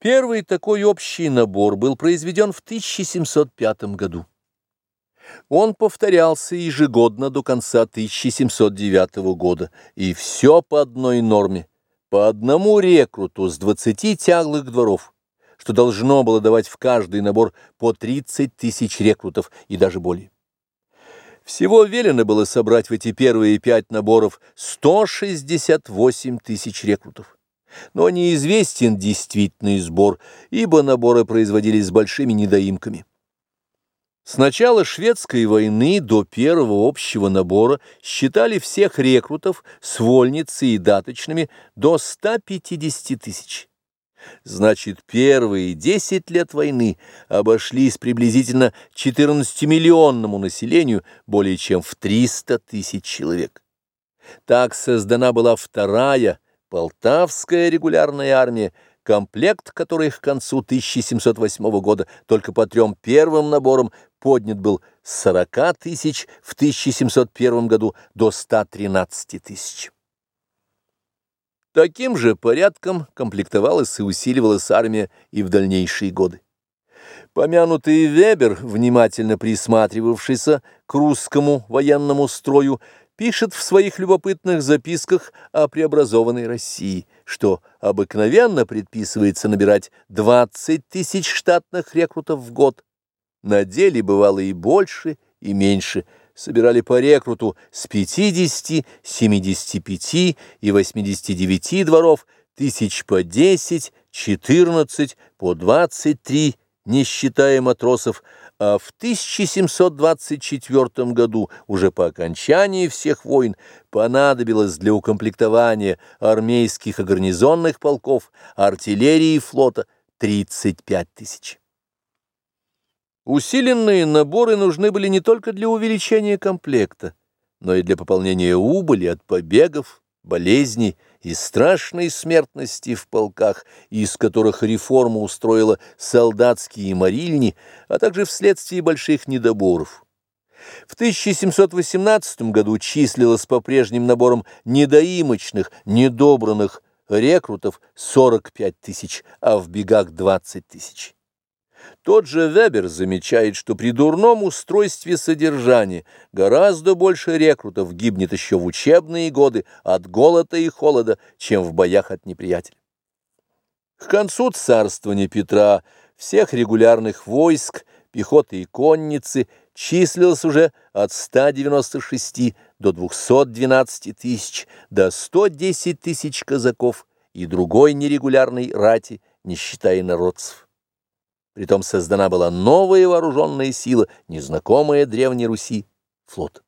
Первый такой общий набор был произведен в 1705 году. Он повторялся ежегодно до конца 1709 года, и все по одной норме, по одному рекруту с 20 тяглых дворов, что должно было давать в каждый набор по 30 тысяч рекрутов и даже более. Всего велено было собрать в эти первые пять наборов 168 тысяч рекрутов но неизвестен действительный сбор, ибо наборы производились с большими недоимками. С начала шведской войны до первого общего набора считали всех рекрутов с вольницей и даточными до 150 тысяч. Значит, первые 10 лет войны обошлись приблизительно 14-миллионному населению более чем в 300 тысяч человек. Так создана была вторая Полтавская регулярная армия, комплект которой к концу 1708 года только по трем первым наборам поднят был с 40 тысяч в 1701 году до 113 тысяч. Таким же порядком комплектовалась и усиливалась армия и в дальнейшие годы. Помянутый Вебер, внимательно присматривавшийся к русскому военному строю, пишет в своих любопытных записках о преобразованной России, что обыкновенно предписывается набирать 20 тысяч штатных рекрутов в год. На деле бывало и больше, и меньше. Собирали по рекруту с 50, 75 и 89 дворов, тысяч по 10, 14, по 23, не считая матросов, а в 1724 году, уже по окончании всех войн, понадобилось для укомплектования армейских и гарнизонных полков, артиллерии и флота 35 тысяч. Усиленные наборы нужны были не только для увеличения комплекта, но и для пополнения убыли от побегов, болезней и страшной смертности в полках, из которых реформа устроила солдатские морильни, а также вследствие больших недоборов. В 1718 году числилось по прежним наборам недоимочных, недобранных рекрутов 45 тысяч, а в бегах 20 тысяч. Тот же Вебер замечает, что при дурном устройстве содержания гораздо больше рекрутов гибнет еще в учебные годы от голода и холода, чем в боях от неприятеля. К концу царствования Петра всех регулярных войск, пехоты и конницы числилось уже от 196 до 212 тысяч, до 110 тысяч казаков и другой нерегулярной рати, не считая народцев. Притом создана была новая вооруженная сила, незнакомая Древней Руси, флот.